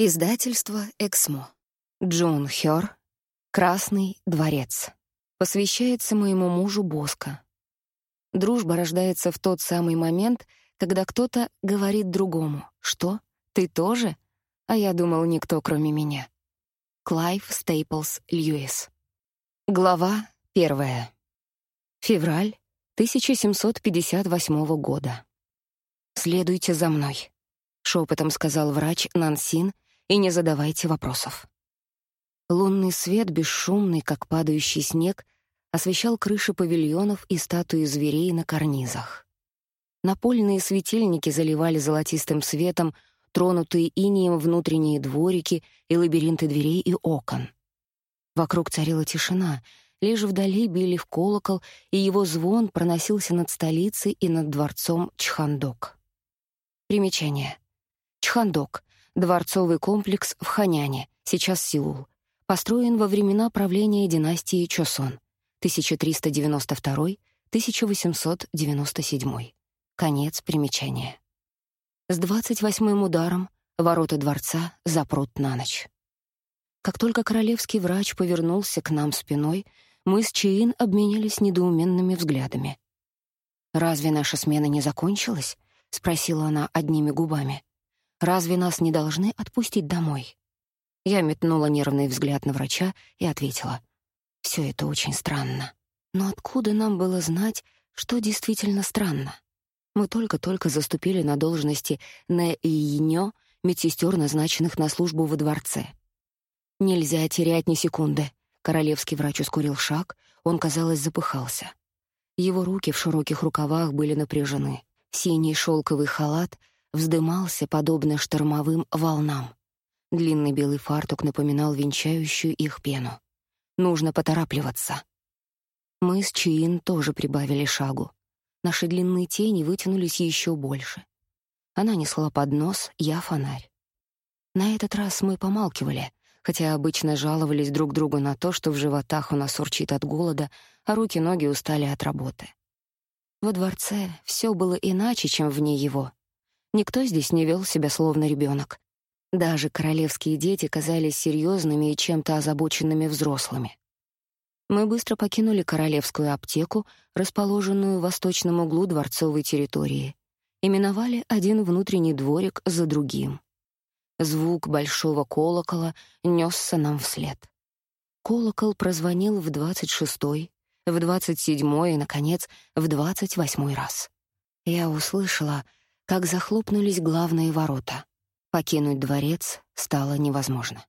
Издательство «Эксмо». Джун Хёр. «Красный дворец». Посвящается моему мужу Боско. Дружба рождается в тот самый момент, когда кто-то говорит другому «Что? Ты тоже?» А я думал, никто, кроме меня. Клайв Стейплс Льюис. Глава первая. Февраль 1758 года. «Следуйте за мной», — шепотом сказал врач Нансин — и не задавайте вопросов. Лунный свет, бесшумный, как падающий снег, освещал крыши павильонов и статуи зверей на карнизах. Напольные светильники заливали золотистым светом тронутые инием внутренние дворики и лабиринты дверей и окон. Вокруг царила тишина, лишь вдали били в колокол, и его звон проносился над столицей и над дворцом Чхандок. Примечание. Чхандок Дворцовый комплекс в Ханяне, сейчас Сеул. Построен во времена правления династии Чосон, 1392-1897. Конец примечания. С 28-м ударом ворота дворца запрут на ночь. Как только королевский врач повернулся к нам спиной, мы с Чиин обменялись недоуменными взглядами. «Разве наша смена не закончилась?» — спросила она одними губами. Разве нас не должны отпустить домой? Я метнула нервный взгляд на врача и ответила: "Все это очень странно. Но откуда нам было знать, что действительно странно? Мы только-только заступили на должности Нэ и Йинё, медсестер, назначенных на службу во дворце. Нельзя терять ни секунды. Королевский врач ускорил шаг, он, казалось, запыхался. Его руки в широких рукавах были напряжены. Синий шелковый халат вздымался, подобно штормовым волнам. Длинный белый фартук напоминал венчающую их пену. Нужно поторапливаться. Мы с Чиин тоже прибавили шагу. Наши длинные тени вытянулись еще больше. Она несла поднос, я фонарь. На этот раз мы помалкивали, хотя обычно жаловались друг другу на то, что в животах у нас урчит от голода, а руки-ноги устали от работы. Во дворце все было иначе, чем вне его. Никто здесь не вел себя словно ребенок. Даже королевские дети казались серьезными и чем-то озабоченными взрослыми. Мы быстро покинули королевскую аптеку, расположенную в восточном углу дворцовой территории, и миновали один внутренний дворик за другим. Звук большого колокола несся нам вслед. Колокол прозвонил в двадцать шестой, в двадцать седьмой и, наконец, в двадцать восьмой раз. Я услышала — как захлопнулись главные ворота. Покинуть дворец стало невозможно.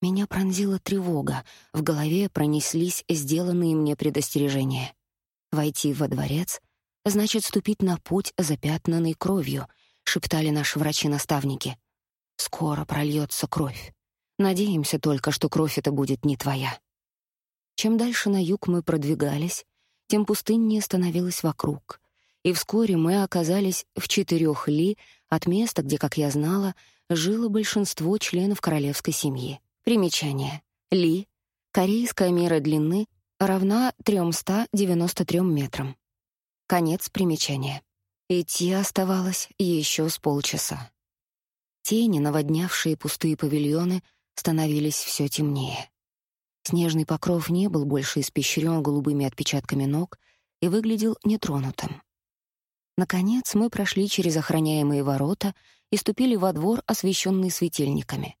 Меня пронзила тревога, в голове пронеслись сделанные мне предостережения. Войти во дворец значит ступить на путь, запятнанный кровью, шептали наши врачи-наставники. Скоро прольется кровь. Надеемся только, что кровь эта будет не твоя. Чем дальше на юг мы продвигались, тем пустыннее становилось вокруг и вскоре мы оказались в четырех ли от места, где, как я знала, жило большинство членов королевской семьи. Примечание. Ли — корейская мера длины, равна 393 метрам. Конец примечания. Идти оставалось еще с полчаса. Тени, наводнявшие пустые павильоны, становились все темнее. Снежный покров не был больше испещрен голубыми отпечатками ног и выглядел нетронутым. Наконец мы прошли через охраняемые ворота и ступили во двор, освещенный светильниками.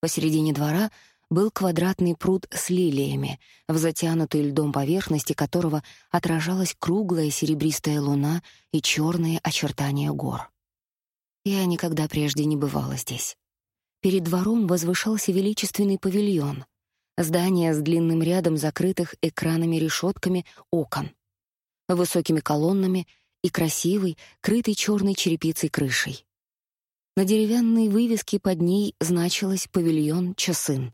Посередине двора был квадратный пруд с лилиями, в затянутой льдом поверхности которого отражалась круглая серебристая луна и черные очертания гор. Я никогда прежде не бывала здесь. Перед двором возвышался величественный павильон, здание с длинным рядом закрытых экранами-решетками окон, высокими колоннами и красивой, крытой черной черепицей крышей. На деревянной вывеске под ней значилось павильон Часын.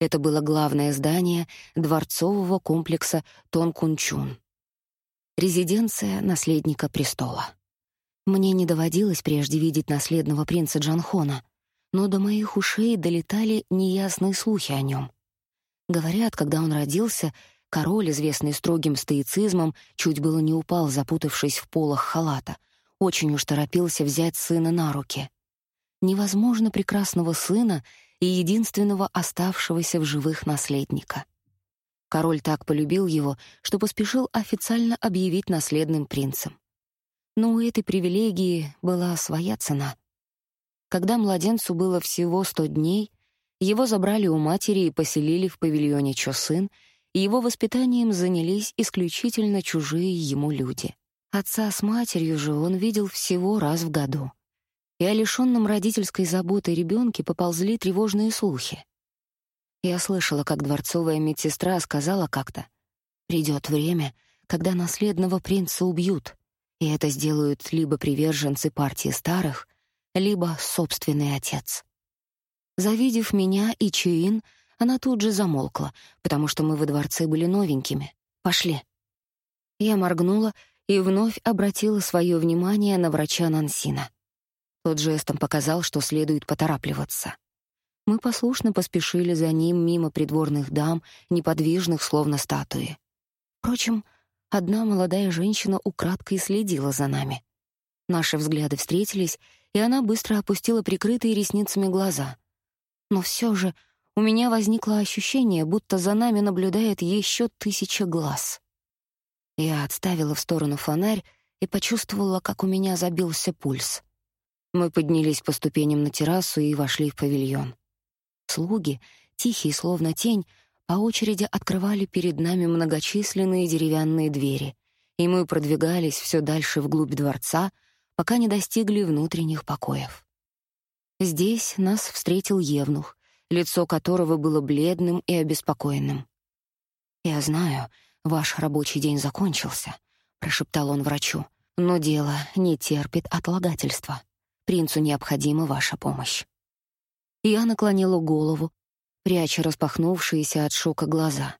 Это было главное здание дворцового комплекса Тонкунчун. Резиденция наследника престола. Мне не доводилось прежде видеть наследного принца Джанхона, но до моих ушей долетали неясные слухи о нем. Говорят, когда он родился, Король, известный строгим стоицизмом, чуть было не упал, запутавшись в полах халата. Очень уж торопился взять сына на руки. невозможно прекрасного сына и единственного оставшегося в живых наследника. Король так полюбил его, что поспешил официально объявить наследным принцем. Но у этой привилегии была своя цена. Когда младенцу было всего сто дней, его забрали у матери и поселили в павильоне Чосын, его воспитанием занялись исключительно чужие ему люди. Отца с матерью же он видел всего раз в году. И о лишённом родительской заботы ребёнке поползли тревожные слухи. Я слышала, как дворцовая медсестра сказала как-то: "Придёт время, когда наследного принца убьют, и это сделают либо приверженцы партии старых, либо собственный отец". Завидев меня и Чуин, она тут же замолкла, потому что мы во дворце были новенькими. Пошли. Я моргнула и вновь обратила свое внимание на врача Нансина. Тот жестом показал, что следует поторапливаться. Мы послушно поспешили за ним мимо придворных дам, неподвижных, словно статуи. Впрочем, одна молодая женщина украдкой следила за нами. Наши взгляды встретились, и она быстро опустила прикрытые ресницами глаза. Но все же у меня возникло ощущение, будто за нами наблюдает еще тысяча глаз. Я отставила в сторону фонарь и почувствовала, как у меня забился пульс. Мы поднялись по ступеням на террасу и вошли в павильон. Слуги, тихие словно тень, по очереди открывали перед нами многочисленные деревянные двери, и мы продвигались все дальше вглубь дворца, пока не достигли внутренних покоев. Здесь нас встретил Евнух, лицо которого было бледным и обеспокоенным. «Я знаю, ваш рабочий день закончился», — прошептал он врачу, «но дело не терпит отлагательства. Принцу необходима ваша помощь». Я наклонила голову, пряча распахнувшиеся от шока глаза.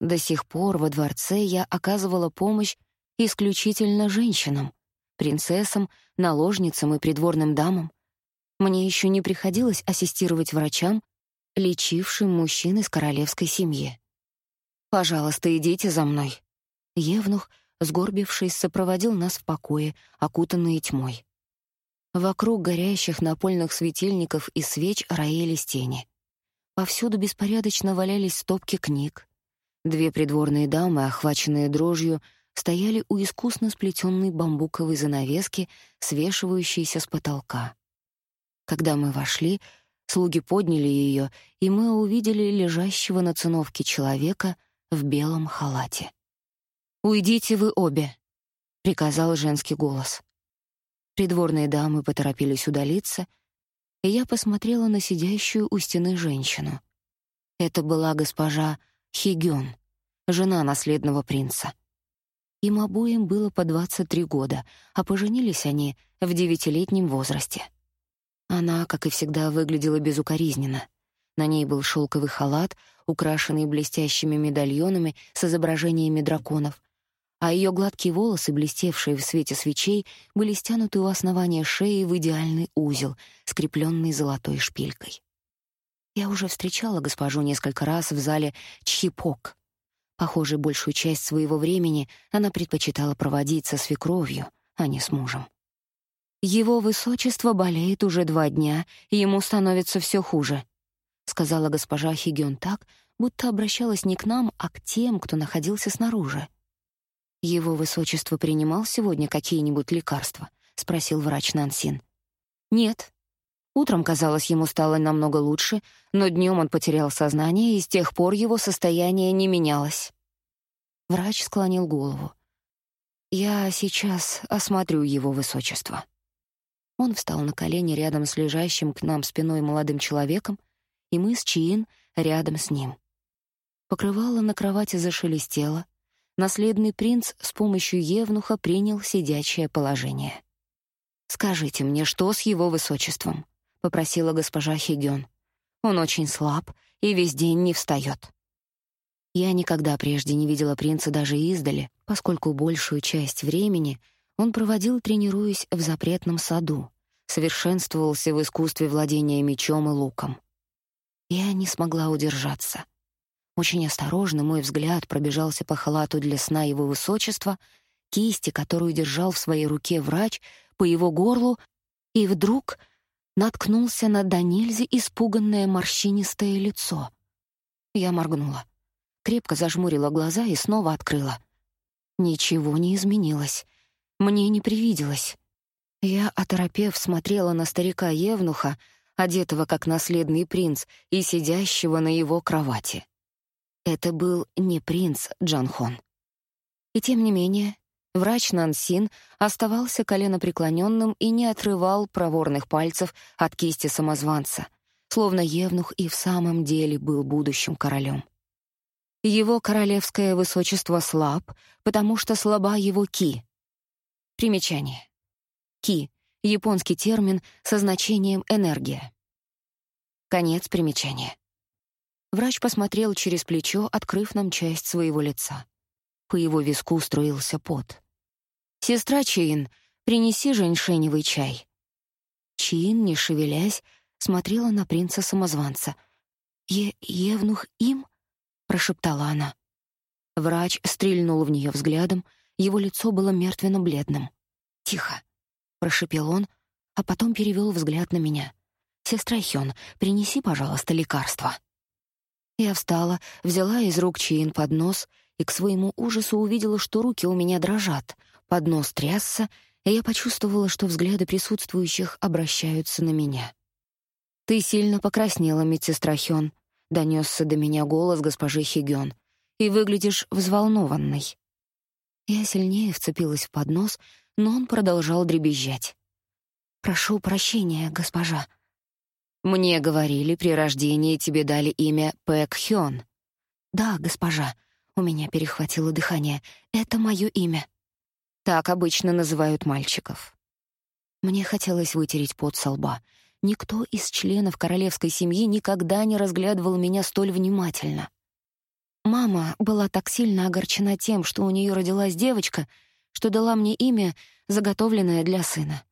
До сих пор во дворце я оказывала помощь исключительно женщинам, принцессам, наложницам и придворным дамам. Мне еще не приходилось ассистировать врачам, лечившим мужчин из королевской семьи. «Пожалуйста, идите за мной». Евнух, сгорбившись, сопроводил нас в покое, окутанные тьмой. Вокруг горящих напольных светильников и свеч роились тени. Повсюду беспорядочно валялись стопки книг. Две придворные дамы, охваченные дрожью, стояли у искусно сплетенной бамбуковой занавески, свешивающейся с потолка. Когда мы вошли, слуги подняли ее, и мы увидели лежащего на циновке человека в белом халате. «Уйдите вы обе», — приказал женский голос. Придворные дамы поторопились удалиться, и я посмотрела на сидящую у стены женщину. Это была госпожа Хигён, жена наследного принца. Им обоим было по 23 года, а поженились они в девятилетнем возрасте. Она, как и всегда, выглядела безукоризненно. На ней был шелковый халат, украшенный блестящими медальонами с изображениями драконов, а ее гладкие волосы, блестевшие в свете свечей, были стянуты у основания шеи в идеальный узел, скрепленный золотой шпилькой. Я уже встречала госпожу несколько раз в зале Чхипок. Похоже, большую часть своего времени она предпочитала проводить со свекровью, а не с мужем. «Его высочество болеет уже два дня, и ему становится все хуже», — сказала госпожа Хигён так, будто обращалась не к нам, а к тем, кто находился снаружи. Его высочество принимал сегодня какие-нибудь лекарства, спросил врач Нансин. Нет. Утром, казалось, ему стало намного лучше, но днем он потерял сознание, и с тех пор его состояние не менялось. Врач склонил голову. Я сейчас осмотрю его высочество. Он встал на колени рядом с лежащим к нам спиной молодым человеком, и мы с Чиин рядом с ним. Покрывало на кровати зашелестело, наследный принц с помощью евнуха принял сидячее положение. «Скажите мне, что с его высочеством?» — попросила госпожа Хигён. «Он очень слаб и весь день не встает». Я никогда прежде не видела принца даже издали, поскольку большую часть времени он проводил, тренируясь в запретном саду, совершенствовался в искусстве владения мечом и луком. Я не смогла удержаться — очень осторожно мой взгляд пробежался по халату для сна его высочества, кисти, которую держал в своей руке врач, по его горлу, и вдруг наткнулся на до испуганное морщинистое лицо. Я моргнула, крепко зажмурила глаза и снова открыла. Ничего не изменилось. Мне не привиделось. Я, оторопев, смотрела на старика Евнуха, одетого как наследный принц и сидящего на его кровати. Это был не принц Джанхон. И тем не менее, врач Нансин оставался коленопреклоненным и не отрывал проворных пальцев от кисти самозванца, словно Евнух и в самом деле был будущим королем. Его королевское высочество слаб, потому что слаба его ки. Примечание. Ки — японский термин со значением «энергия». Конец примечания. Врач посмотрел через плечо, открыв нам часть своего лица. По его виску струился пот. «Сестра Чин, принеси женьшеневый чай». Чин, не шевелясь, смотрела на принца-самозванца. «Е «Евнух им?» — прошептала она. Врач стрельнул в нее взглядом, его лицо было мертвенно-бледным. «Тихо», — прошепел он, а потом перевел взгляд на меня. «Сестра Хён, принеси, пожалуйста, лекарство». Я встала, взяла из рук Чин поднос и к своему ужасу увидела, что руки у меня дрожат. Поднос трясся, и я почувствовала, что взгляды присутствующих обращаются на меня. «Ты сильно покраснела, медсестра Хён», — донесся до меня голос госпожи Хигён. «И выглядишь взволнованной». Я сильнее вцепилась в поднос, но он продолжал дребезжать. «Прошу прощения, госпожа». «Мне говорили, при рождении тебе дали имя Пэк Хён». «Да, госпожа», — у меня перехватило дыхание, — «это моё имя». Так обычно называют мальчиков. Мне хотелось вытереть пот со лба. Никто из членов королевской семьи никогда не разглядывал меня столь внимательно. Мама была так сильно огорчена тем, что у неё родилась девочка, что дала мне имя, заготовленное для сына.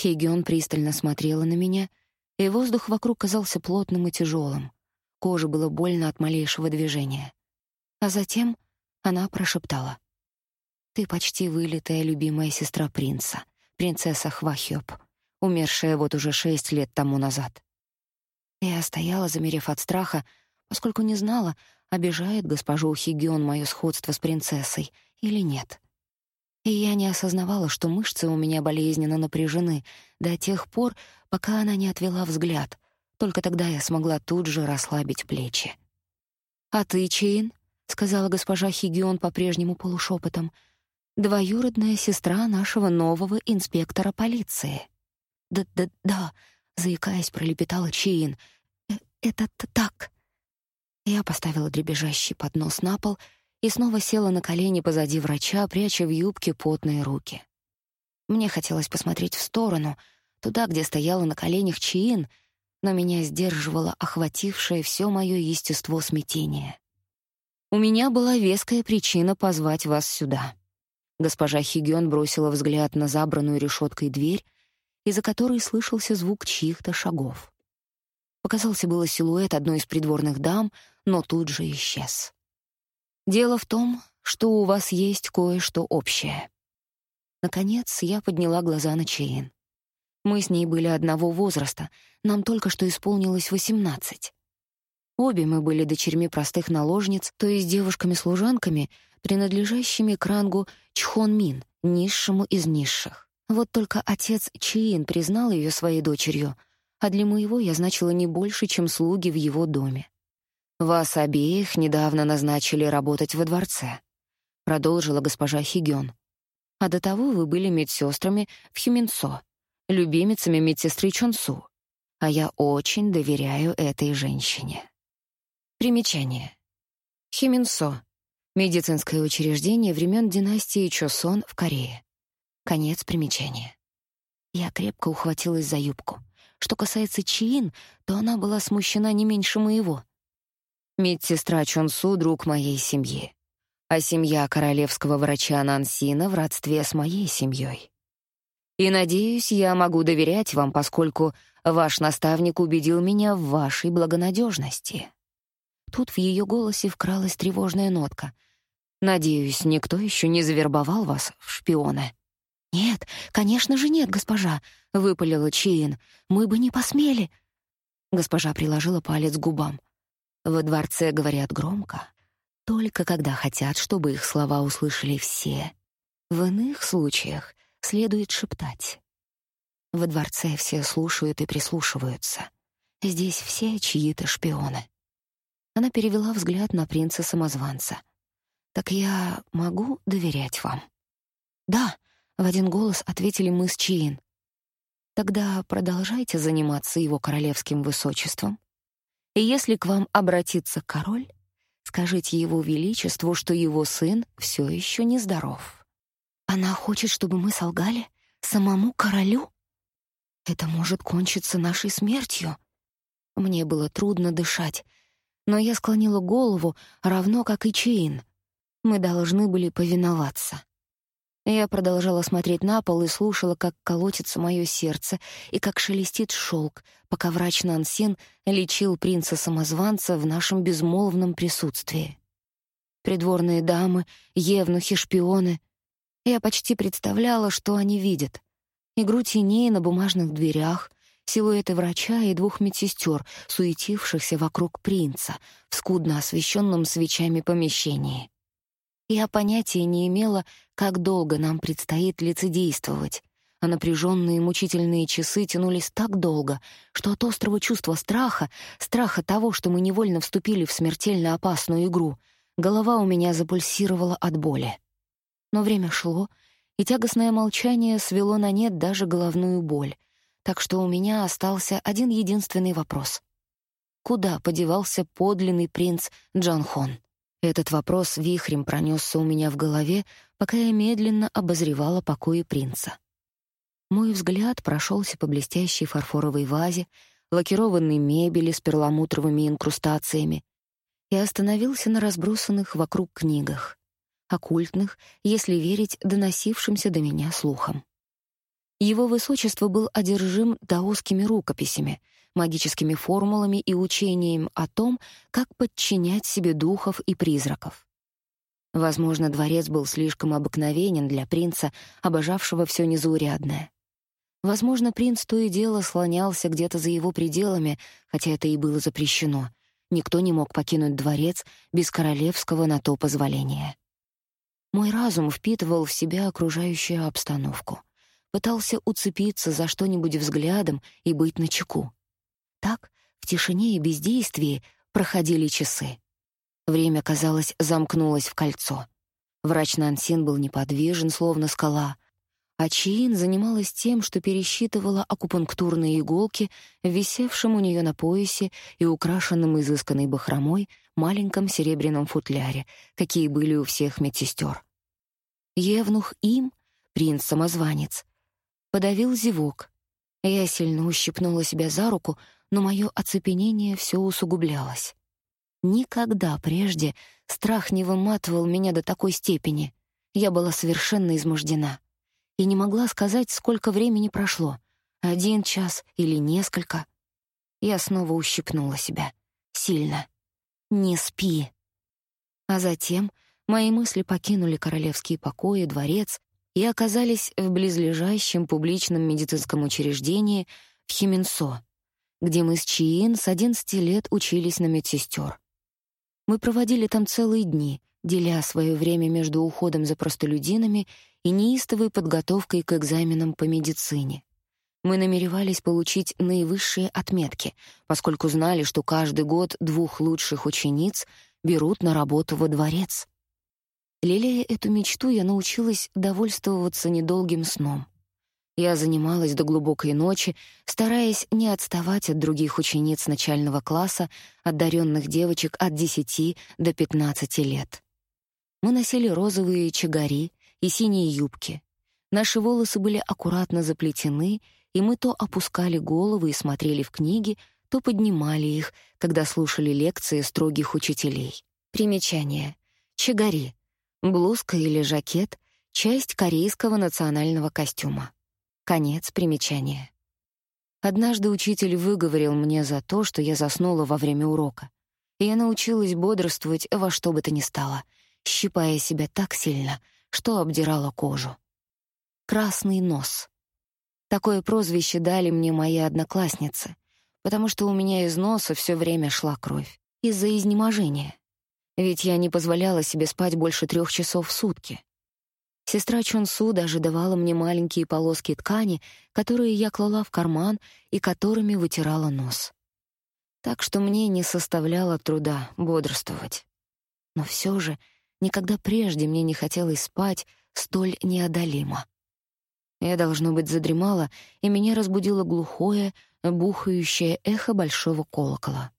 Хигион пристально смотрела на меня — и воздух вокруг казался плотным и тяжелым. Коже было больно от малейшего движения. А затем она прошептала. «Ты почти вылитая любимая сестра принца, принцесса Хвахёб, умершая вот уже шесть лет тому назад». Я стояла, замерев от страха, поскольку не знала, обижает госпожу Хигион моё сходство с принцессой или нет. И я не осознавала, что мышцы у меня болезненно напряжены до тех пор, пока она не отвела взгляд. Только тогда я смогла тут же расслабить плечи. «А ты, Чейн?» — сказала госпожа Хигион по-прежнему полушепотом. «Двоюродная сестра нашего нового инспектора полиции». «Да-да-да», — заикаясь, пролепетала Чейн. «Э, «Это так». Я поставила дребезжащий поднос на пол и снова села на колени позади врача, пряча в юбке потные руки. Мне хотелось посмотреть в сторону — туда, где стояла на коленях Чиин, но меня сдерживало охватившее все мое естество смятение. «У меня была веская причина позвать вас сюда». Госпожа Хигён бросила взгляд на забранную решеткой дверь, из-за которой слышался звук чьих-то шагов. Показался было силуэт одной из придворных дам, но тут же исчез. «Дело в том, что у вас есть кое-что общее». Наконец я подняла глаза на Чейн. Мы с ней были одного возраста, нам только что исполнилось восемнадцать. Обе мы были дочерьми простых наложниц, то есть девушками-служанками, принадлежащими к рангу Чхон-Мин, низшему из низших. Вот только отец Чиин признал ее своей дочерью, а для моего я значила не больше, чем слуги в его доме. «Вас обеих недавно назначили работать во дворце», — продолжила госпожа Хигён. «А до того вы были медсестрами в Хюминцо, любимицами медсестры Чонсу, а я очень доверяю этой женщине. Примечание. Химинсо — медицинское учреждение времен династии Чосон в Корее. Конец примечания. Я крепко ухватилась за юбку. Что касается Чиин, то она была смущена не меньше моего. Медсестра Чонсу — друг моей семьи, а семья королевского врача Нансина в родстве с моей семьей. И, надеюсь, я могу доверять вам, поскольку ваш наставник убедил меня в вашей благонадежности. Тут в ее голосе вкралась тревожная нотка. Надеюсь, никто еще не завербовал вас в шпионы. «Нет, конечно же нет, госпожа», — выпалила Чиин. «Мы бы не посмели». Госпожа приложила палец к губам. Во дворце говорят громко, только когда хотят, чтобы их слова услышали все. В иных случаях следует шептать. Во дворце все слушают и прислушиваются. Здесь все чьи-то шпионы. Она перевела взгляд на принца-самозванца. «Так я могу доверять вам?» «Да», — в один голос ответили мы с Чиин. «Тогда продолжайте заниматься его королевским высочеством. И если к вам обратится король, скажите его величеству, что его сын все еще нездоров». «Она хочет, чтобы мы солгали? Самому королю?» «Это может кончиться нашей смертью». Мне было трудно дышать, но я склонила голову, равно как и Чейн. Мы должны были повиноваться. Я продолжала смотреть на пол и слушала, как колотится мое сердце и как шелестит шелк, пока врач Нансен лечил принца-самозванца в нашем безмолвном присутствии. Придворные дамы, евнухи, шпионы. Я почти представляла, что они видят. Игру теней на бумажных дверях, силуэты врача и двух медсестер, суетившихся вокруг принца в скудно освещенном свечами помещении. Я понятия не имела, как долго нам предстоит лицедействовать, а напряженные мучительные часы тянулись так долго, что от острого чувства страха, страха того, что мы невольно вступили в смертельно опасную игру, голова у меня запульсировала от боли. Но время шло, и тягостное молчание свело на нет даже головную боль, так что у меня остался один единственный вопрос. Куда подевался подлинный принц Джанхон? Этот вопрос вихрем пронесся у меня в голове, пока я медленно обозревала покои принца. Мой взгляд прошелся по блестящей фарфоровой вазе, лакированной мебели с перламутровыми инкрустациями и остановился на разбросанных вокруг книгах, оккультных, если верить доносившимся до меня слухам. Его высочество был одержим даосскими рукописями, магическими формулами и учением о том, как подчинять себе духов и призраков. Возможно, дворец был слишком обыкновенен для принца, обожавшего все незаурядное. Возможно, принц то и дело слонялся где-то за его пределами, хотя это и было запрещено. Никто не мог покинуть дворец без королевского на то позволения. Мой разум впитывал в себя окружающую обстановку — пытался уцепиться за что-нибудь взглядом и быть начеку. Так, в тишине и бездействии проходили часы. Время, казалось, замкнулось в кольцо. Врач Нансин был неподвижен, словно скала, а Чиин занималась тем, что пересчитывала акупунктурные иголки в висевшем у нее на поясе и украшенном изысканной бахромой маленьком серебряном футляре, какие были у всех медсестер. Евнух им, принц-самозванец, подавил зевок. Я сильно ущипнула себя за руку, но мое оцепенение все усугублялось. Никогда прежде страх не выматывал меня до такой степени. Я была совершенно измождена и не могла сказать, сколько времени прошло — один час или несколько. Я снова ущипнула себя. Сильно. «Не спи». А затем мои мысли покинули королевские покои, дворец и оказались в близлежащем публичном медицинском учреждении в Хименсо, где мы с Чиин с 11 лет учились на медсестер. Мы проводили там целые дни, деля свое время между уходом за простолюдинами и неистовой подготовкой к экзаменам по медицине. Мы намеревались получить наивысшие отметки, поскольку знали, что каждый год двух лучших учениц берут на работу во дворец. Лелея эту мечту, я научилась довольствоваться недолгим сном. Я занималась до глубокой ночи, стараясь не отставать от других учениц начального класса, одаренных девочек от 10 до 15 лет. Мы носили розовые чагари и синие юбки. Наши волосы были аккуратно заплетены, и мы то опускали головы и смотрели в книги, то поднимали их, когда слушали лекции строгих учителей. Примечание. Чагари Блузка или жакет — часть корейского национального костюма. Конец примечания. Однажды учитель выговорил мне за то, что я заснула во время урока. И я научилась бодрствовать во что бы то ни стало, щипая себя так сильно, что обдирала кожу. «красный нос». Такое прозвище дали мне мои одноклассницы, потому что у меня из носа все время шла кровь из-за изнеможения. Ведь я не позволяла себе спать больше трех часов в сутки. Сестра Чунсу даже давала мне маленькие полоски ткани, которые я клала в карман и которыми вытирала нос. Так что мне не составляло труда бодрствовать. Но все же никогда прежде мне не хотелось спать столь неодолимо. Я, должно быть, задремала, и меня разбудило глухое, бухающее эхо большого колокола.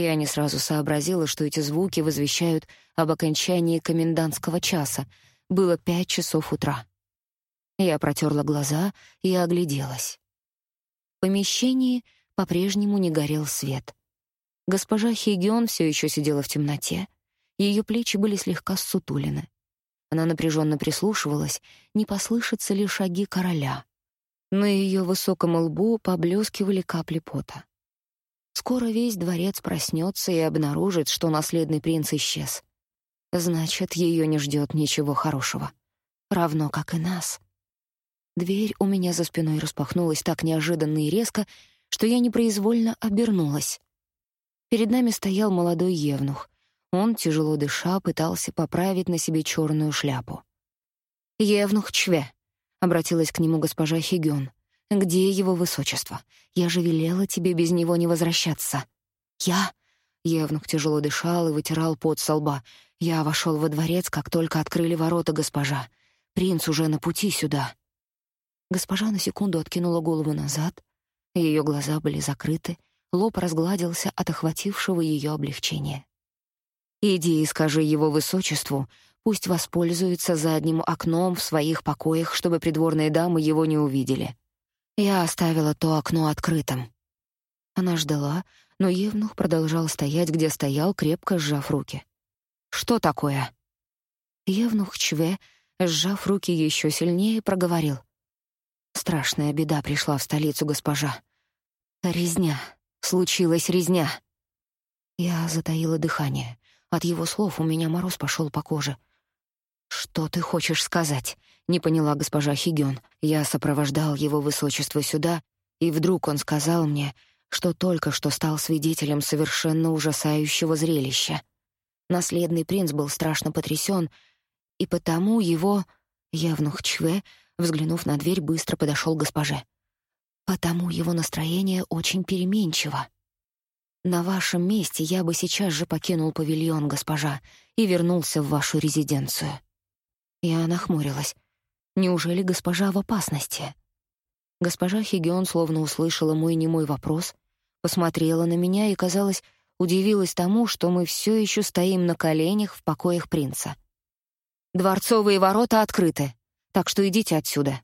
Я не сразу сообразила, что эти звуки возвещают об окончании комендантского часа. Было пять часов утра. Я протерла глаза и огляделась. В помещении по-прежнему не горел свет. Госпожа Хигион все еще сидела в темноте. Ее плечи были слегка ссутулены. Она напряженно прислушивалась, не послышатся ли шаги короля. На ее высоком лбу поблескивали капли пота. Скоро весь дворец проснется и обнаружит, что наследный принц исчез. Значит, ее не ждет ничего хорошего. Равно как и нас. Дверь у меня за спиной распахнулась так неожиданно и резко, что я непроизвольно обернулась. Перед нами стоял молодой евнух. Он, тяжело дыша, пытался поправить на себе черную шляпу. «Евнух Чве», — обратилась к нему госпожа Хигён. Где его высочество? Я же велела тебе без него не возвращаться. Я? Евнух тяжело дышал и вытирал пот со лба. Я вошел во дворец, как только открыли ворота госпожа. Принц уже на пути сюда. Госпожа на секунду откинула голову назад. Ее глаза были закрыты, лоб разгладился от охватившего ее облегчения. Иди и скажи его высочеству, пусть воспользуется задним окном в своих покоях, чтобы придворные дамы его не увидели. Я оставила то окно открытым. Она ждала, но Евнух продолжал стоять, где стоял, крепко сжав руки. «Что такое?» Евнух Чве, сжав руки еще сильнее, проговорил. «Страшная беда пришла в столицу, госпожа. Резня. Случилась резня». Я затаила дыхание. От его слов у меня мороз пошел по коже. «Что ты хочешь сказать?» — не поняла госпожа Хигён. Я сопровождал его высочество сюда, и вдруг он сказал мне, что только что стал свидетелем совершенно ужасающего зрелища. Наследный принц был страшно потрясен, и потому его... Явнух Чве, взглянув на дверь, быстро подошел к госпоже. «Потому его настроение очень переменчиво. На вашем месте я бы сейчас же покинул павильон, госпожа, и вернулся в вашу резиденцию». Я нахмурилась. Неужели госпожа в опасности? Госпожа Хигион словно услышала мой немой вопрос, посмотрела на меня и, казалось, удивилась тому, что мы все еще стоим на коленях в покоях принца. «Дворцовые ворота открыты, так что идите отсюда.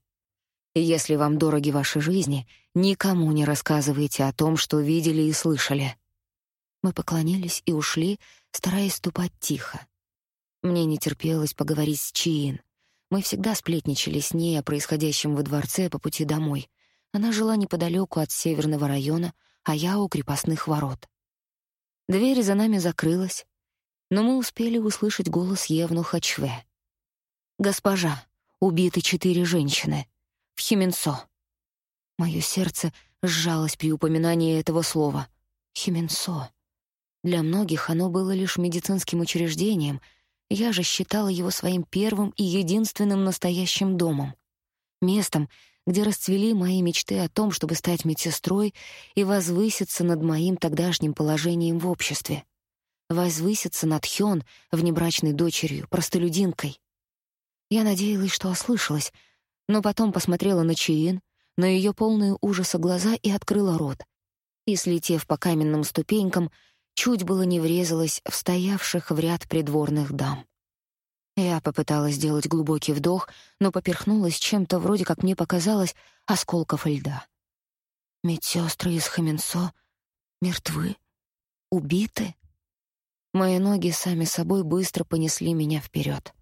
если вам дороги ваши жизни, никому не рассказывайте о том, что видели и слышали». Мы поклонились и ушли, стараясь ступать тихо. Мне не терпелось поговорить с Чиин. Мы всегда сплетничали с ней о происходящем во дворце по пути домой. Она жила неподалеку от северного района, а я у крепостных ворот. Дверь за нами закрылась, но мы успели услышать голос Евнуха Чве. «Госпожа, убиты четыре женщины. В Хименсо». Мое сердце сжалось при упоминании этого слова. Хименсо. Для многих оно было лишь медицинским учреждением — я же считала его своим первым и единственным настоящим домом. Местом, где расцвели мои мечты о том, чтобы стать медсестрой и возвыситься над моим тогдашним положением в обществе. Возвыситься над Хён, внебрачной дочерью, простолюдинкой. Я надеялась, что ослышалась, но потом посмотрела на Чиин, на ее полные ужаса глаза и открыла рот. И, слетев по каменным ступенькам, чуть было не врезалась в стоявших в ряд придворных дам. Я попыталась сделать глубокий вдох, но поперхнулась чем-то вроде, как мне показалось, осколков льда. Медсестры из Хаменсо мертвы, убиты. Мои ноги сами собой быстро понесли меня вперед.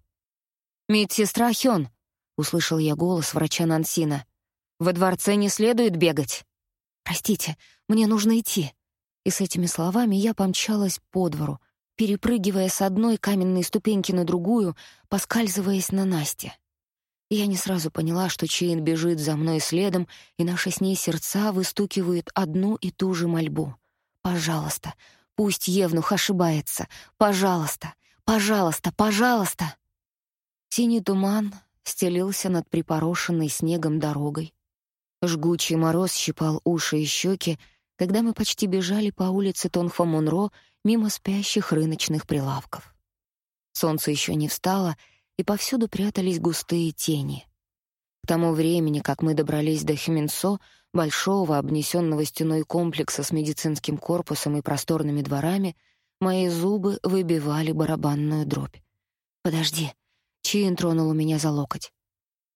«Медсестра Хён!» — услышал я голос врача Нансина. «Во дворце не следует бегать!» «Простите, мне нужно идти!» И с этими словами я помчалась по двору, перепрыгивая с одной каменной ступеньки на другую, поскальзываясь на Насте. Я не сразу поняла, что Чейн бежит за мной следом, и наши с ней сердца выстукивают одну и ту же мольбу. «Пожалуйста, пусть Евнух ошибается. Пожалуйста, пожалуйста, пожалуйста!» Синий туман стелился над припорошенной снегом дорогой. Жгучий мороз щипал уши и щеки, когда мы почти бежали по улице Тонхва-Монро мимо спящих рыночных прилавков. Солнце еще не встало, и повсюду прятались густые тени. К тому времени, как мы добрались до Хименсо, большого обнесенного стеной комплекса с медицинским корпусом и просторными дворами, мои зубы выбивали барабанную дробь. «Подожди», — Чин тронул меня за локоть.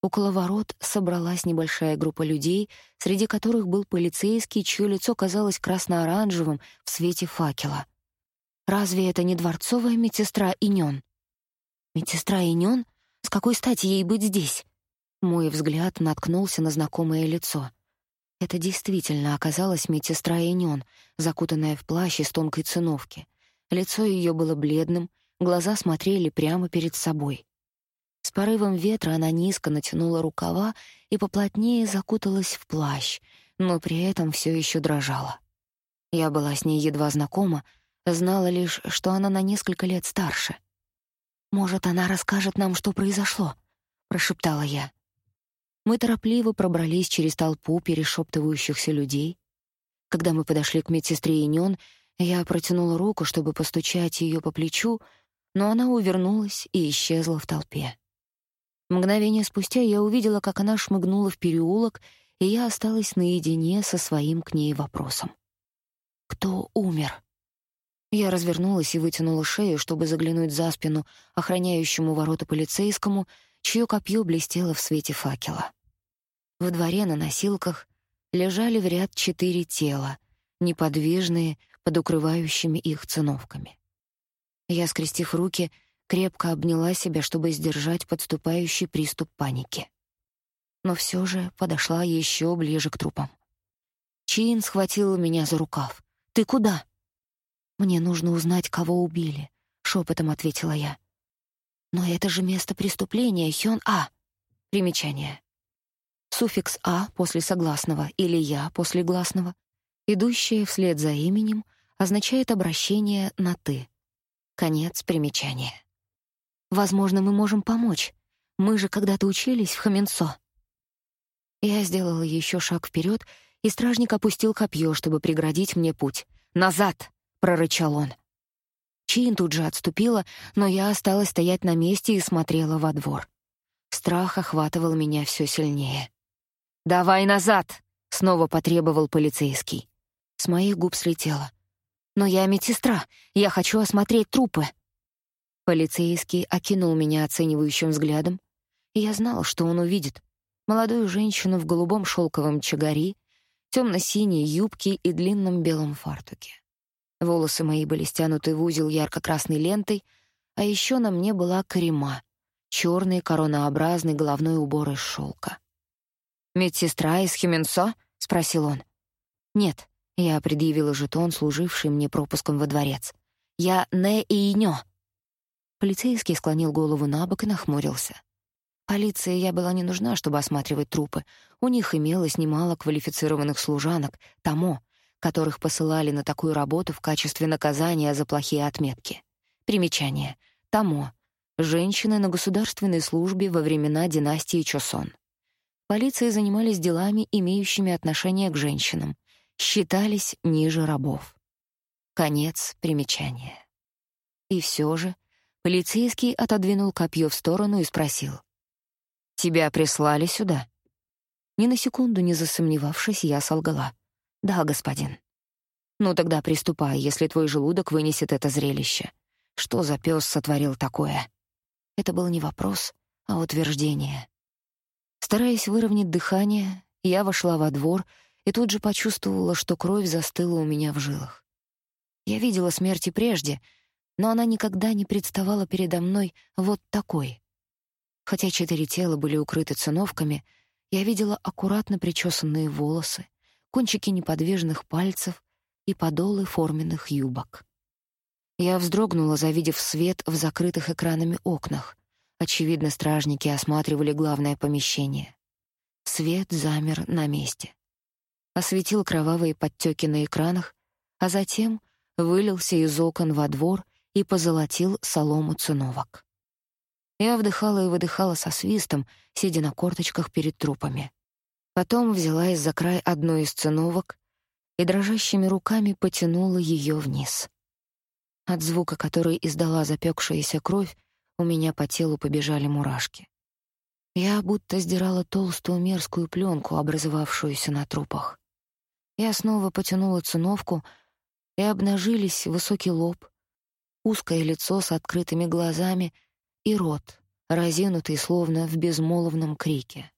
Около ворот собралась небольшая группа людей, среди которых был полицейский, чье лицо казалось красно-оранжевым в свете факела. «Разве это не дворцовая медсестра Инён?» «Медсестра Инён? С какой стати ей быть здесь?» Мой взгляд наткнулся на знакомое лицо. Это действительно оказалась медсестра Инён, закутанная в плащ из тонкой циновки. Лицо ее было бледным, глаза смотрели прямо перед собой. С порывом ветра она низко натянула рукава и поплотнее закуталась в плащ, но при этом все еще дрожала. Я была с ней едва знакома, знала лишь, что она на несколько лет старше. «Может, она расскажет нам, что произошло?» — прошептала я. Мы торопливо пробрались через толпу перешептывающихся людей. Когда мы подошли к медсестре Инён, я протянула руку, чтобы постучать ее по плечу, но она увернулась и исчезла в толпе. Мгновение спустя я увидела, как она шмыгнула в переулок, и я осталась наедине со своим к ней вопросом. «Кто умер?» Я развернулась и вытянула шею, чтобы заглянуть за спину охраняющему ворота полицейскому, чье копье блестело в свете факела. В дворе на носилках лежали в ряд четыре тела, неподвижные под укрывающими их циновками. Я, скрестив руки, — крепко обняла себя, чтобы сдержать подступающий приступ паники. Но все же подошла еще ближе к трупам. Чин схватила меня за рукав. «Ты куда?» «Мне нужно узнать, кого убили», — шепотом ответила я. «Но это же место преступления, Хён А». Примечание. Суффикс «а» после согласного или «я» после гласного, идущее вслед за именем, означает обращение на «ты». Конец примечания. Возможно, мы можем помочь. Мы же когда-то учились в Хаменсо. Я сделала еще шаг вперед, и стражник опустил копье, чтобы преградить мне путь. «Назад!» — прорычал он. Чин тут же отступила, но я осталась стоять на месте и смотрела во двор. Страх охватывал меня все сильнее. «Давай назад!» — снова потребовал полицейский. С моих губ слетело. «Но я медсестра, я хочу осмотреть трупы». Полицейский окинул меня оценивающим взглядом, и я знал, что он увидит. Молодую женщину в голубом шелковом чагари, темно-синей юбке и длинном белом фартуке. Волосы мои были стянуты в узел ярко-красной лентой, а еще на мне была карима, черный коронообразный головной убор из шелка. «Медсестра из Хименсо?» — спросил он. «Нет», — я предъявила жетон, служивший мне пропуском во дворец. «Я Не Иинё, Полицейский склонил голову на бок и нахмурился. Полиции я была не нужна, чтобы осматривать трупы. У них имелось немало квалифицированных служанок, тамо, которых посылали на такую работу в качестве наказания за плохие отметки. Примечание. Тамо. Женщины на государственной службе во времена династии Чосон. Полиции занимались делами, имеющими отношение к женщинам. Считались ниже рабов. Конец примечания. И все же Полицейский отодвинул копье в сторону и спросил. «Тебя прислали сюда?» Ни на секунду не засомневавшись, я солгала. «Да, господин». «Ну тогда приступай, если твой желудок вынесет это зрелище. Что за пес сотворил такое?» Это был не вопрос, а утверждение. Стараясь выровнять дыхание, я вошла во двор и тут же почувствовала, что кровь застыла у меня в жилах. Я видела смерти прежде — но она никогда не представала передо мной вот такой. Хотя четыре тела были укрыты циновками, я видела аккуратно причесанные волосы, кончики неподвижных пальцев и подолы форменных юбок. Я вздрогнула, завидев свет в закрытых экранами окнах. Очевидно, стражники осматривали главное помещение. Свет замер на месте. Осветил кровавые подтеки на экранах, а затем вылился из окон во двор и позолотил солому циновок. Я вдыхала и выдыхала со свистом, сидя на корточках перед трупами. Потом взяла из-за край одну из циновок и дрожащими руками потянула ее вниз. От звука, который издала запекшаяся кровь, у меня по телу побежали мурашки. Я будто сдирала толстую мерзкую пленку, образовавшуюся на трупах. Я снова потянула циновку, и обнажились высокий лоб, узкое лицо с открытыми глазами и рот, разинутый словно в безмолвном крике.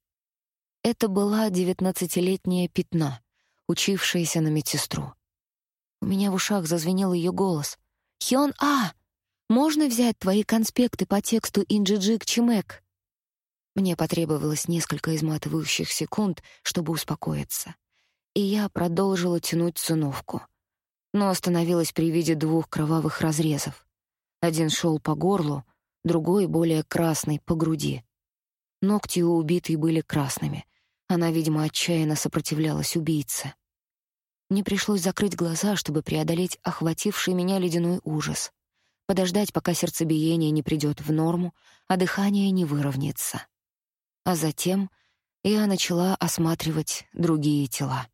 Это была девятнадцатилетняя пятна, учившаяся на медсестру. У меня в ушах зазвенел ее голос. «Хён А! Можно взять твои конспекты по тексту Инджиджик Чимек?» Мне потребовалось несколько изматывающих секунд, чтобы успокоиться. И я продолжила тянуть циновку. Но остановилась при виде двух кровавых разрезов. Один шел по горлу, другой, более красный, по груди. Ногти у убитой были красными. Она, видимо, отчаянно сопротивлялась убийце. Мне пришлось закрыть глаза, чтобы преодолеть охвативший меня ледяной ужас. Подождать, пока сердцебиение не придёт в норму, а дыхание не выровняется. А затем я начала осматривать другие тела.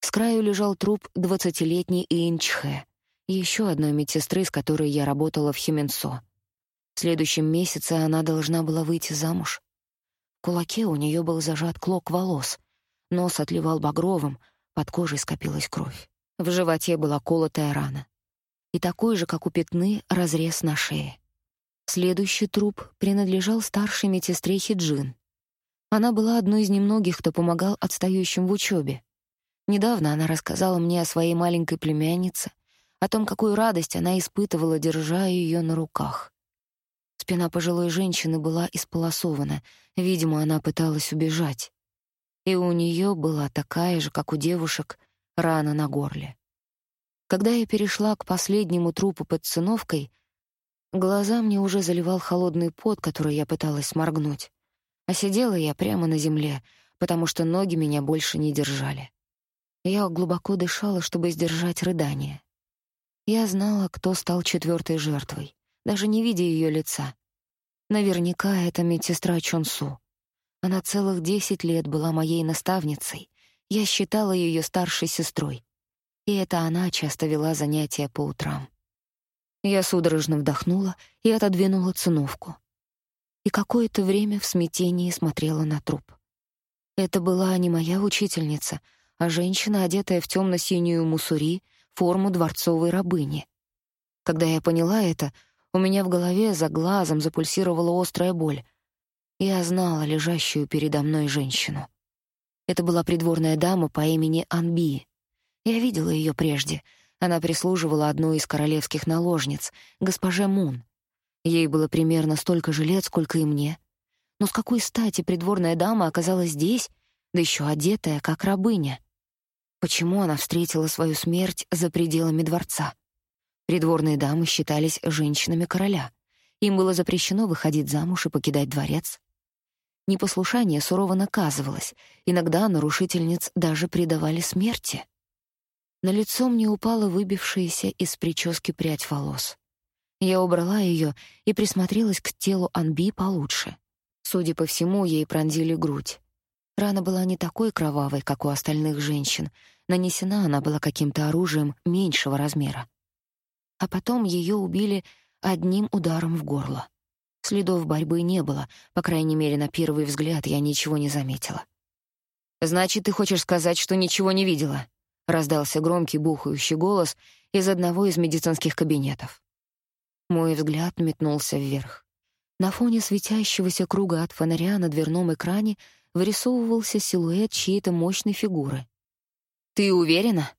С краю лежал труп двадцатилетней Инчхэ, ещё одной медсестры, с которой я работала в Хименсо. В следующем месяце она должна была выйти замуж. В кулаке у неё был зажат клок волос, нос отливал багровым, под кожей скопилась кровь. В животе была колотая рана. И такой же, как у пятны, разрез на шее. Следующий труп принадлежал старшей медсестре Хиджин. Она была одной из немногих, кто помогал отстающим в учебе. Недавно она рассказала мне о своей маленькой племяннице, о том, какую радость она испытывала, держа ее на руках. Спина пожилой женщины была исполосована, видимо, она пыталась убежать и у нее была такая же, как у девушек, рана на горле. Когда я перешла к последнему трупу под циновкой, глаза мне уже заливал холодный пот, который я пыталась сморгнуть. А сидела я прямо на земле, потому что ноги меня больше не держали. Я глубоко дышала, чтобы сдержать рыдание. Я знала, кто стал четвертой жертвой, даже не видя ее лица. Наверняка это медсестра Чонсу. Она целых десять лет была моей наставницей. Я считала ее старшей сестрой. И это она часто вела занятия по утрам. Я судорожно вдохнула и отодвинула циновку. И какое-то время в смятении смотрела на труп. Это была не моя учительница, а женщина, одетая в темно-синюю мусури, форму дворцовой рабыни. Когда я поняла это, у меня в голове за глазом запульсировала острая боль — я знала лежащую передо мной женщину. Это была придворная дама по имени Анби. Я видела ее прежде. Она прислуживала одной из королевских наложниц, госпоже Мун. Ей было примерно столько же лет, сколько и мне. Но с какой стати придворная дама оказалась здесь, да еще одетая, как рабыня? Почему она встретила свою смерть за пределами дворца? Придворные дамы считались женщинами короля. Им было запрещено выходить замуж и покидать дворец. Непослушание сурово наказывалось, иногда нарушительниц даже предавали смерти. На лицо мне упала выбившаяся из прически прядь волос. Я убрала ее и присмотрелась к телу Анби получше. Судя по всему, ей пронзили грудь. Рана была не такой кровавой, как у остальных женщин. Нанесена она была каким-то оружием меньшего размера. А потом ее убили одним ударом в горло. Следов борьбы не было, по крайней мере, на первый взгляд я ничего не заметила. «Значит, ты хочешь сказать, что ничего не видела?» — раздался громкий бухающий голос из одного из медицинских кабинетов. Мой взгляд метнулся вверх. На фоне светящегося круга от фонаря на дверном экране вырисовывался силуэт чьей-то мощной фигуры. «Ты уверена?»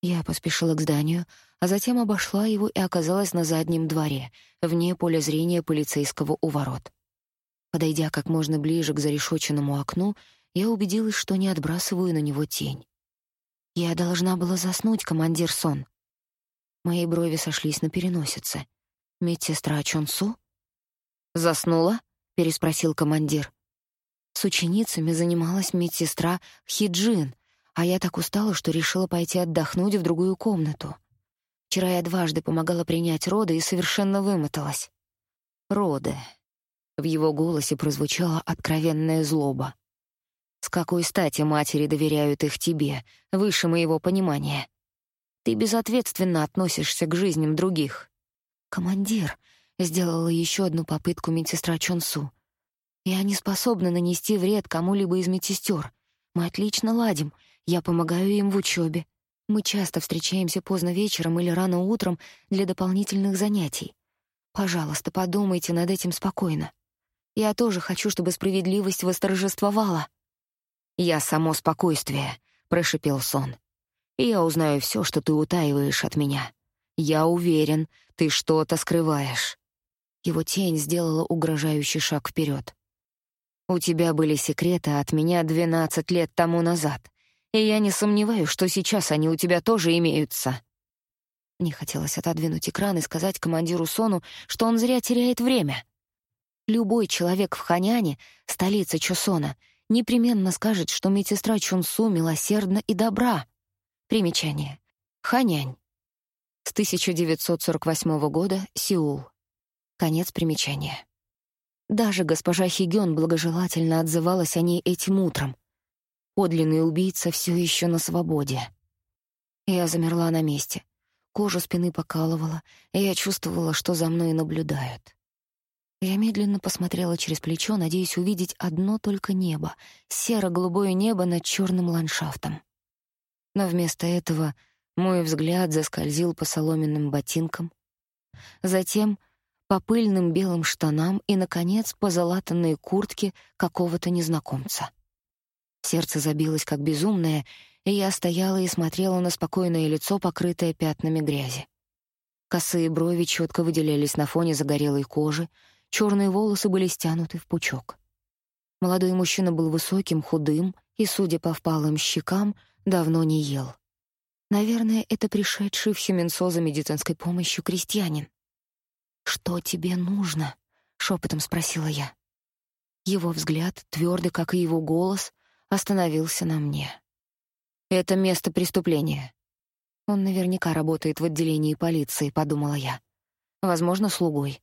Я поспешила к зданию, а затем обошла его и оказалась на заднем дворе, вне поля зрения полицейского у ворот. Подойдя как можно ближе к зарешоченному окну, я убедилась, что не отбрасываю на него тень. Я должна была заснуть, командир Сон. Мои брови сошлись на переносице. Медсестра Чонсу? «Заснула?» — переспросил командир. С ученицами занималась медсестра Хиджин, а я так устала, что решила пойти отдохнуть в другую комнату. Вчера я дважды помогала принять роды и совершенно вымоталась. Роды. В его голосе прозвучала откровенная злоба. С какой стати матери доверяют их тебе, выше моего понимания? Ты безответственно относишься к жизням других. Командир сделала еще одну попытку медсестра Чонсу. Я не способна нанести вред кому-либо из медсестер. Мы отлично ладим. Я помогаю им в учебе. Мы часто встречаемся поздно вечером или рано утром для дополнительных занятий. Пожалуйста, подумайте над этим спокойно. Я тоже хочу, чтобы справедливость восторжествовала. Я само спокойствие, прошипел сон. я узнаю все, что ты утаиваешь от меня. Я уверен, ты что-то скрываешь. Его тень сделала угрожающий шаг вперед. У тебя были секреты от меня 12 лет тому назад, и я не сомневаюсь, что сейчас они у тебя тоже имеются. Не хотелось отодвинуть экран и сказать командиру Сону, что он зря теряет время. Любой человек в Ханяне, столице Чосона, непременно скажет, что медсестра Чунсу милосердна и добра. Примечание. Ханянь. С 1948 года Сеул. Конец примечания. Даже госпожа Хигён благожелательно отзывалась о ней этим утром. Подлинный убийца все еще на свободе. Я замерла на месте. Кожу спины покалывала, и я чувствовала, что за мной наблюдают. Я медленно посмотрела через плечо, надеясь увидеть одно только небо — серо-голубое небо над черным ландшафтом. Но вместо этого мой взгляд заскользил по соломенным ботинкам, затем по пыльным белым штанам и, наконец, по залатанной куртке какого-то незнакомца. Сердце забилось как безумное, и я стояла и смотрела на спокойное лицо, покрытое пятнами грязи. Косые брови четко выделялись на фоне загорелой кожи, Черные волосы были стянуты в пучок. Молодой мужчина был высоким, худым и, судя по впалым щекам, давно не ел. Наверное, это пришедший в Хюменсо за медицинской помощью крестьянин. «Что тебе нужно?» — шепотом спросила я. Его взгляд, твердый, как и его голос, остановился на мне. «Это место преступления. Он наверняка работает в отделении полиции», — подумала я. «Возможно, слугой.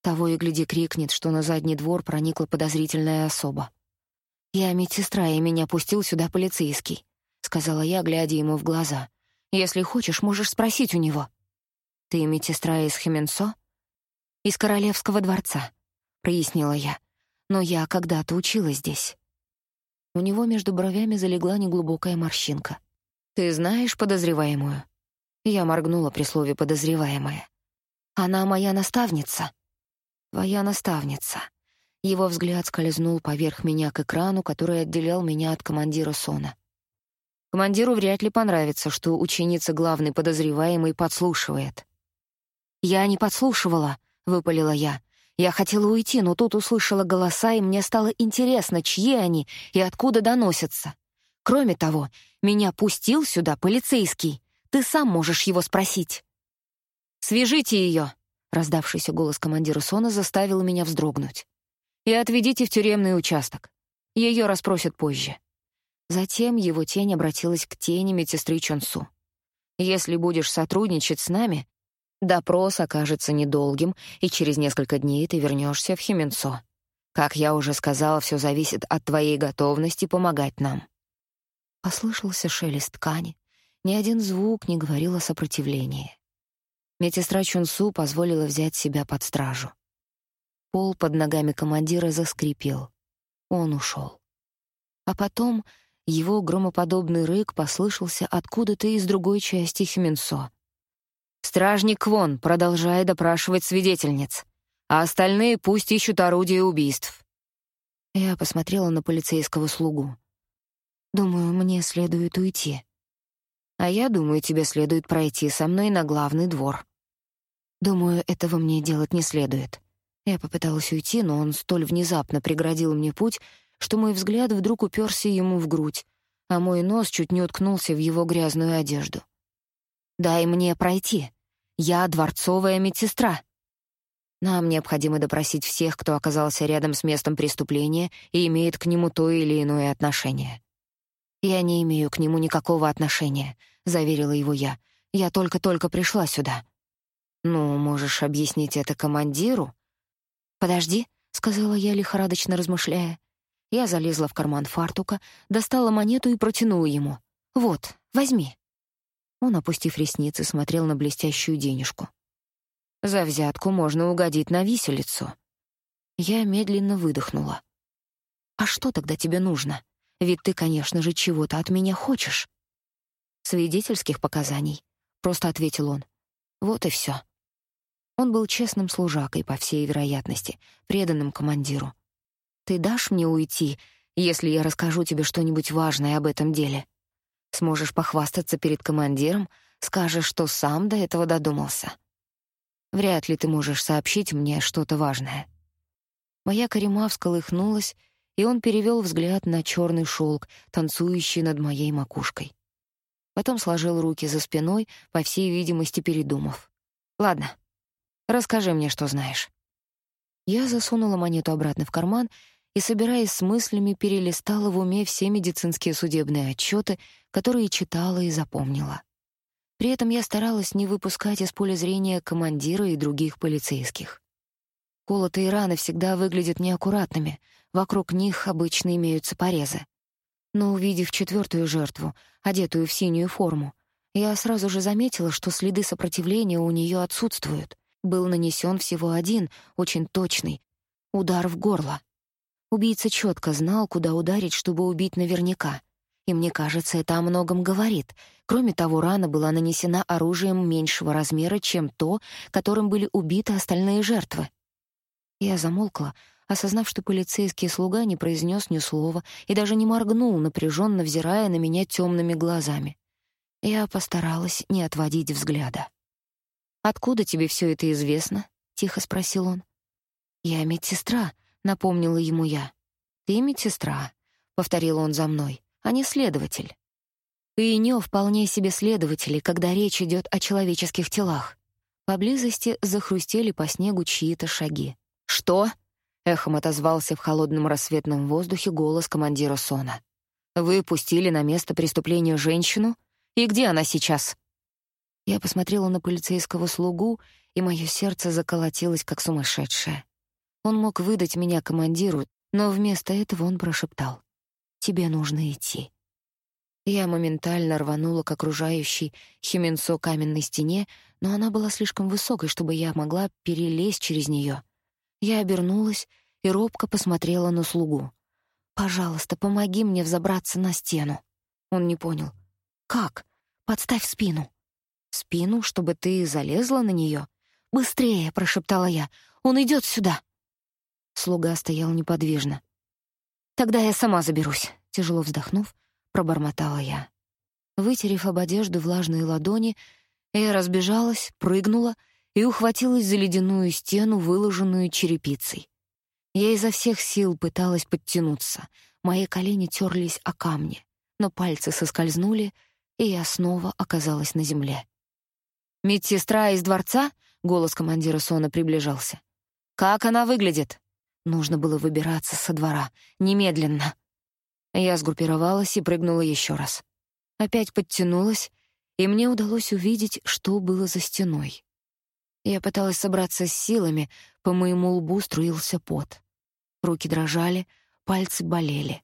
Того и гляди крикнет, что на задний двор проникла подозрительная особа. «Я медсестра, и меня пустил сюда полицейский», — сказала я, глядя ему в глаза. «Если хочешь, можешь спросить у него». «Ты медсестра из Хеменсо?» «Из Королевского дворца», — прояснила я. «Но я когда-то училась здесь». У него между бровями залегла неглубокая морщинка. «Ты знаешь подозреваемую?» Я моргнула при слове «подозреваемая». «Она моя наставница», Твоя наставница. Его взгляд скользнул поверх меня к экрану, который отделял меня от командира Сона. Командиру вряд ли понравится, что ученица главной подозреваемой подслушивает. «Я не подслушивала», — выпалила я. Я хотела уйти, но тут услышала голоса, и мне стало интересно, чьи они и откуда доносятся. Кроме того, меня пустил сюда полицейский. Ты сам можешь его спросить. «Свяжите ее», Раздавшийся голос командира Сона заставил меня вздрогнуть. «И отведите в тюремный участок. Ее расспросят позже». Затем его тень обратилась к тени медсестры Чонсу. «Если будешь сотрудничать с нами, допрос окажется недолгим, и через несколько дней ты вернешься в Хименцо. Как я уже сказала, все зависит от твоей готовности помогать нам». Послышался шелест ткани. Ни один звук не говорил о сопротивлении. Медсестра Чунсу позволила взять себя под стражу. Пол под ногами командира заскрипел. Он ушел. А потом его громоподобный рык послышался откуда-то из другой части Хминсо. «Стражник Квон, продолжая допрашивать свидетельниц, а остальные пусть ищут орудия убийств». Я посмотрела на полицейского слугу. «Думаю, мне следует уйти». «А я думаю, тебе следует пройти со мной на главный двор». Думаю, этого мне делать не следует. Я попыталась уйти, но он столь внезапно преградил мне путь, что мой взгляд вдруг уперся ему в грудь, а мой нос чуть не уткнулся в его грязную одежду. «Дай мне пройти. Я дворцовая медсестра». Нам необходимо допросить всех, кто оказался рядом с местом преступления и имеет к нему то или иное отношение. Я не имею к нему никакого отношения, заверила его я. Я только-только пришла сюда. Ну, можешь объяснить это командиру? Подожди, сказала я, лихорадочно размышляя. Я залезла в карман фартука, достала монету и протянула ему. Вот, возьми. Он, опустив ресницы, смотрел на блестящую денежку. За взятку можно угодить на виселицу. Я медленно выдохнула. А что тогда тебе нужно? Ведь ты, конечно же, чего-то от меня хочешь. Свидетельских показаний, просто ответил он. Вот и все. Он был честным служакой, по всей вероятности, преданным командиру. Ты дашь мне уйти, если я расскажу тебе что-нибудь важное об этом деле? Сможешь похвастаться перед командиром, скажешь, что сам до этого додумался. Вряд ли ты можешь сообщить мне что-то важное. Моя корема всколыхнулась, и он перевел взгляд на черный шелк, танцующий над моей макушкой. Потом сложил руки за спиной, по всей видимости, передумав. Ладно. Расскажи мне, что знаешь. Я засунула монету обратно в карман и, собираясь с мыслями, перелистала в уме все медицинские судебные отчеты, которые читала и запомнила. При этом я старалась не выпускать из поля зрения командира и других полицейских. Колотые раны всегда выглядят неаккуратными, вокруг них обычно имеются порезы. Но увидев четвертую жертву, одетую в синюю форму, я сразу же заметила, что следы сопротивления у нее отсутствуют. Был нанесен всего один, очень точный, удар в горло. Убийца четко знал, куда ударить, чтобы убить наверняка. И мне кажется, это о многом говорит. Кроме того, рана была нанесена оружием меньшего размера, чем то, которым были убиты остальные жертвы. Я замолкла, осознав, что полицейский слуга не произнес ни слова и даже не моргнул, напряженно взирая на меня темными глазами. Я постаралась не отводить взгляда. «Откуда тебе все это известно?» — тихо спросил он. «Я медсестра», — напомнила ему я. «Ты медсестра», — повторил он за мной а не следователь. Пейнё вполне себе следователи, когда речь идет о человеческих телах. Поблизости захрустели по снегу чьи-то шаги. «Что?» — эхом отозвался в холодном рассветном воздухе голос командира Сона. «Вы пустили на место преступления женщину? И где она сейчас?» Я посмотрела на полицейского слугу, и мое сердце заколотилось, как сумасшедшее. Он мог выдать меня командиру, но вместо этого он прошептал. Тебе нужно идти. Я моментально рванула к окружающей хименцо каменной стене, но она была слишком высокой, чтобы я могла перелезть через нее. Я обернулась и робко посмотрела на слугу. «Пожалуйста, помоги мне взобраться на стену». Он не понял. «Как? Подставь спину». «Спину, чтобы ты залезла на нее?» «Быстрее!» — прошептала я. «Он идет сюда!» Слуга стоял неподвижно. Тогда я сама заберусь, тяжело вздохнув, пробормотала я. Вытерев об одежду влажные ладони, я разбежалась, прыгнула и ухватилась за ледяную стену, выложенную черепицей. Я изо всех сил пыталась подтянуться. Мои колени терлись о камни, но пальцы соскользнули, и я снова оказалась на земле. «Медсестра из дворца?» — голос командира Сона приближался. «Как она выглядит?» Нужно было выбираться со двора. Немедленно. Я сгруппировалась и прыгнула еще раз. Опять подтянулась, и мне удалось увидеть, что было за стеной. Я пыталась собраться с силами, по моему лбу струился пот. Руки дрожали, пальцы болели.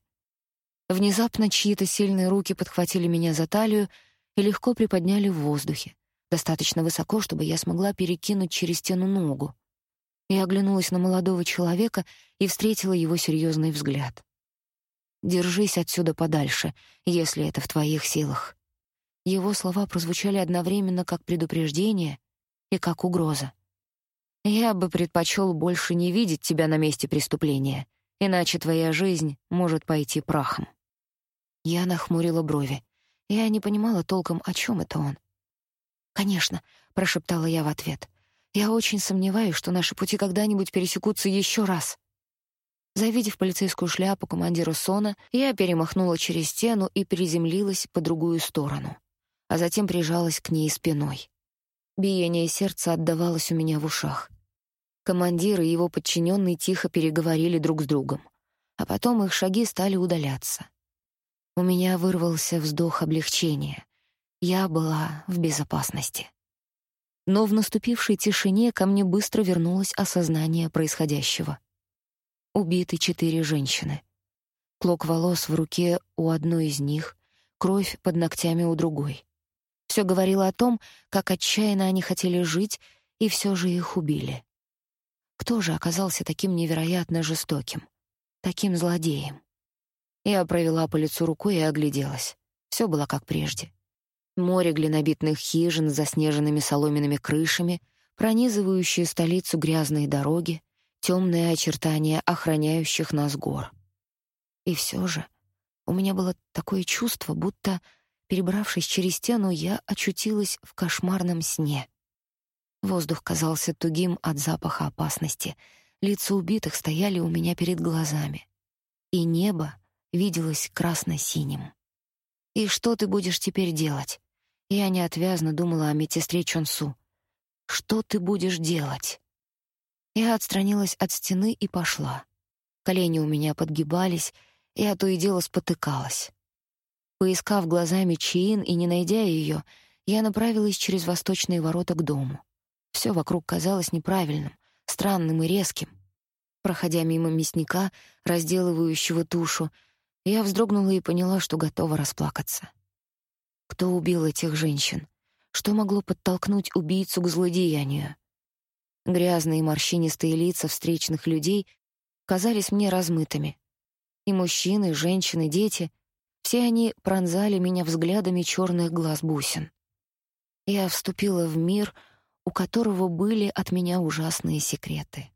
Внезапно чьи-то сильные руки подхватили меня за талию и легко приподняли в воздухе, достаточно высоко, чтобы я смогла перекинуть через стену ногу. Я оглянулась на молодого человека и встретила его серьезный взгляд. «Держись отсюда подальше, если это в твоих силах». Его слова прозвучали одновременно как предупреждение и как угроза. «Я бы предпочел больше не видеть тебя на месте преступления, иначе твоя жизнь может пойти прахом». Я нахмурила брови. Я не понимала толком, о чем это он. «Конечно», — прошептала я в ответ. Я очень сомневаюсь, что наши пути когда-нибудь пересекутся еще раз. Завидев полицейскую шляпу командира Сона, я перемахнула через стену и приземлилась по другую сторону, а затем прижалась к ней спиной. Биение сердца отдавалось у меня в ушах. Командир и его подчиненный тихо переговорили друг с другом, а потом их шаги стали удаляться. У меня вырвался вздох облегчения. Я была в безопасности. Но в наступившей тишине ко мне быстро вернулось осознание происходящего. Убиты четыре женщины. Клок волос в руке у одной из них, кровь под ногтями у другой. Все говорило о том, как отчаянно они хотели жить, и все же их убили. Кто же оказался таким невероятно жестоким, таким злодеем? Я провела по лицу рукой и огляделась. Все было как прежде. Море глинобитных хижин с заснеженными соломенными крышами, пронизывающие столицу грязные дороги, темные очертания охраняющих нас гор. И все же у меня было такое чувство, будто, перебравшись через стену, я очутилась в кошмарном сне. Воздух казался тугим от запаха опасности. Лица убитых стояли у меня перед глазами. И небо виделось красно-синим. «И что ты будешь теперь делать?» Я неотвязно думала о медсестре Чонсу. «Что ты будешь делать?» Я отстранилась от стены и пошла. Колени у меня подгибались, я то и дело спотыкалась. Поискав глазами Чиин и не найдя ее, я направилась через восточные ворота к дому. Все вокруг казалось неправильным, странным и резким. Проходя мимо мясника, разделывающего тушу, я вздрогнула и поняла, что готова расплакаться. Кто убил этих женщин? Что могло подтолкнуть убийцу к злодеянию? Грязные морщинистые лица встречных людей казались мне размытыми. И мужчины, и женщины, дети — все они пронзали меня взглядами черных глаз бусин. Я вступила в мир — у которого были от меня ужасные секреты.